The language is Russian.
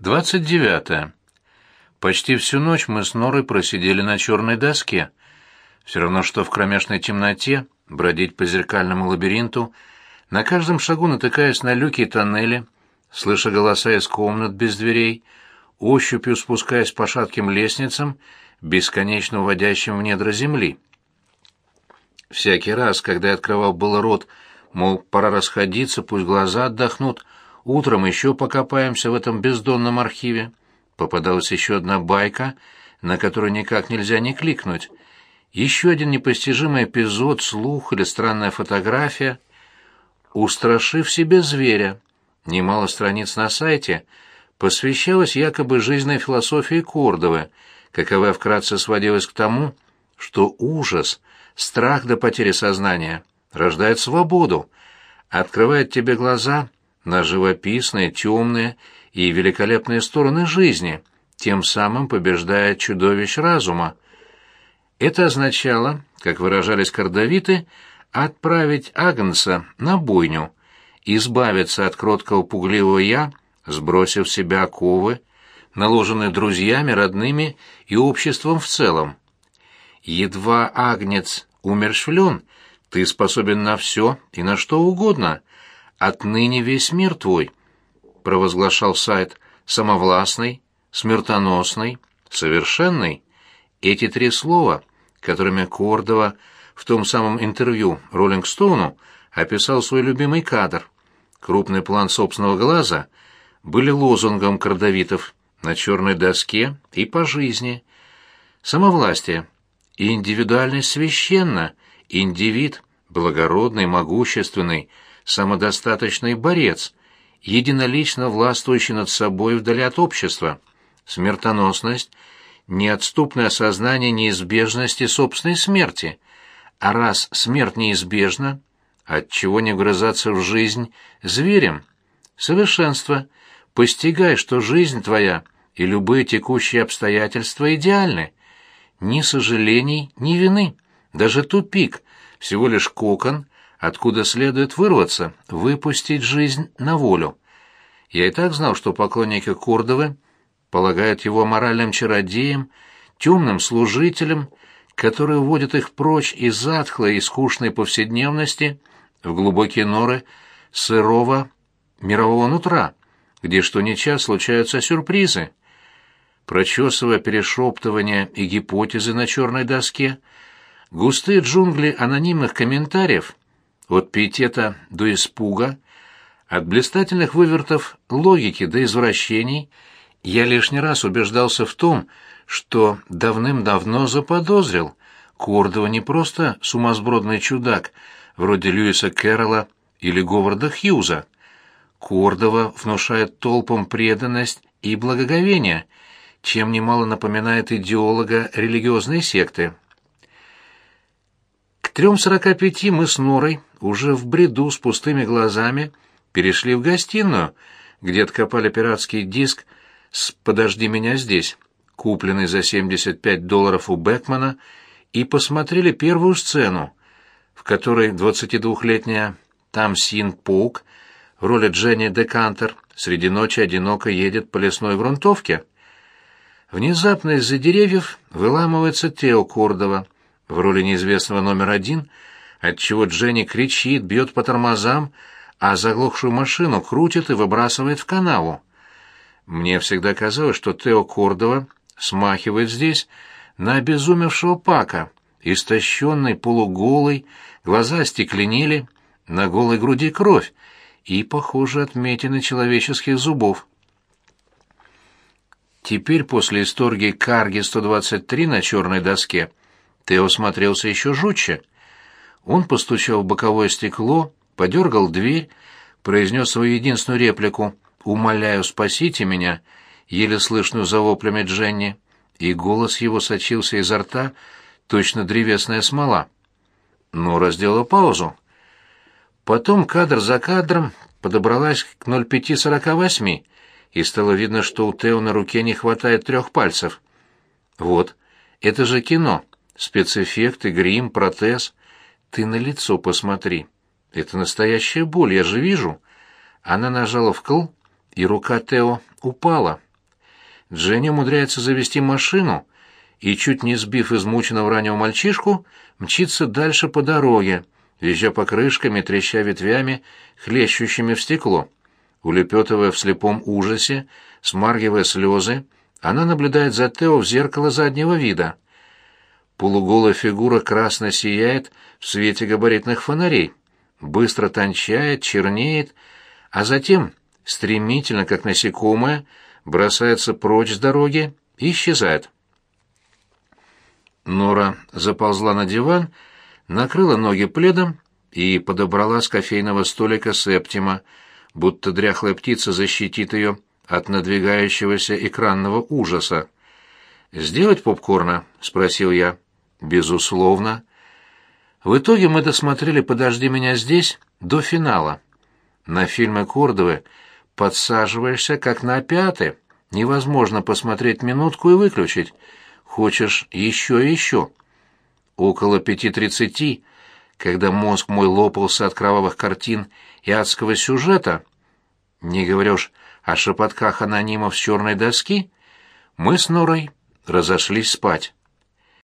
29. Почти всю ночь мы с Норой просидели на черной доске. Все равно, что в кромешной темноте бродить по зеркальному лабиринту, на каждом шагу натыкаясь на люки и тоннели, слыша голоса из комнат без дверей, ощупью спускаясь по шатким лестницам, бесконечно уводящим в недра земли. Всякий раз, когда я открывал был рот, мол, пора расходиться, пусть глаза отдохнут, Утром еще покопаемся в этом бездонном архиве. Попадалась еще одна байка, на которую никак нельзя не кликнуть. Еще один непостижимый эпизод, слух или странная фотография. Устрашив себе зверя. Немало страниц на сайте посвящалось якобы жизненной философии Кордовы, каковая вкратце сводилась к тому, что ужас, страх до потери сознания рождает свободу, открывает тебе глаза — на живописные, темные и великолепные стороны жизни, тем самым побеждая чудовищ разума. Это означало, как выражались кордовиты, отправить Агнца на бойню, избавиться от кроткого пугливого «я», сбросив с себя оковы, наложенные друзьями, родными и обществом в целом. Едва Агнец умершвлен, ты способен на все и на что угодно, «Отныне весь мир твой», — провозглашал сайт, «самовластный, смертоносный, совершенный». Эти три слова, которыми Кордова в том самом интервью Роллинг Стоуну описал свой любимый кадр, крупный план собственного глаза, были лозунгом кордовитов на черной доске и по жизни. Самовластие. Индивидуальность священна, индивид, благородный, могущественный, самодостаточный борец, единолично властвующий над собой вдали от общества. Смертоносность — неотступное осознание неизбежности собственной смерти. А раз смерть неизбежна, отчего не вгрызаться в жизнь зверем? Совершенство. Постигай, что жизнь твоя и любые текущие обстоятельства идеальны. Ни сожалений, ни вины. Даже тупик, всего лишь кокон, откуда следует вырваться, выпустить жизнь на волю. Я и так знал, что поклонники Курдовы полагают его моральным чародеем, темным служителем, который уводит их прочь из затхлой и скучной повседневности в глубокие норы сырого мирового нутра, где что ни час случаются сюрпризы. Прочесывая перешептывания и гипотезы на черной доске, густые джунгли анонимных комментариев от пиетета до испуга, от блистательных вывертов логики до извращений, я лишний раз убеждался в том, что давным-давно заподозрил, Кордова не просто сумасбродный чудак, вроде Льюиса Кэрролла или Говарда Хьюза. Кордова внушает толпам преданность и благоговение, чем немало напоминает идеолога религиозной секты. Трем сорока пяти мы с Норой уже в бреду с пустыми глазами перешли в гостиную, где откопали пиратский диск с «Подожди меня здесь», купленный за 75 долларов у Бекмана, и посмотрели первую сцену, в которой 22-летняя Там Син Паук в роли Дженни Декантер среди ночи одиноко едет по лесной грунтовке. Внезапно из-за деревьев выламывается Тео Кордова в роли неизвестного номер один — отчего Дженни кричит, бьет по тормозам, а заглохшую машину крутит и выбрасывает в канаву. Мне всегда казалось, что Тео Кордова смахивает здесь на обезумевшего Пака, истощенный, полуголый, глаза стекленели, на голой груди кровь и, похоже, отметины человеческих зубов. Теперь после исторги Карги-123 на черной доске Тео смотрелся еще жутче. Он постучал в боковое стекло, подергал дверь, произнес свою единственную реплику «Умоляю, спасите меня», еле слышную за воплями Дженни, и голос его сочился изо рта, точно древесная смола. Нора сделала паузу. Потом кадр за кадром подобралась к 0548, и стало видно, что у Тео на руке не хватает трех пальцев. Вот, это же кино. Спецэффекты, грим, протез. Ты на лицо посмотри. Это настоящая боль, я же вижу. Она нажала в кл, и рука Тео упала. Дженни умудряется завести машину и, чуть не сбив измученного раннего мальчишку, мчится дальше по дороге, визжа покрышками, треща ветвями, хлещущими в стекло. Улепетывая в слепом ужасе, смаргивая слезы, она наблюдает за Тео в зеркало заднего вида. Полуголая фигура красно сияет в свете габаритных фонарей, быстро тончает, чернеет, а затем, стремительно, как насекомое, бросается прочь с дороги и исчезает. Нора заползла на диван, накрыла ноги пледом и подобрала с кофейного столика септима, будто дряхлая птица защитит ее от надвигающегося экранного ужаса. «Сделать попкорна?» — спросил я. «Безусловно». В итоге мы досмотрели «Подожди меня здесь» до финала. На фильмы Кордовы подсаживаешься, как на опяты. Невозможно посмотреть минутку и выключить. Хочешь еще и еще. Около пяти тридцати, когда мозг мой лопался от кровавых картин и адского сюжета, не говоря уж о шепотках анонимов с черной доски, мы с Норой разошлись спать.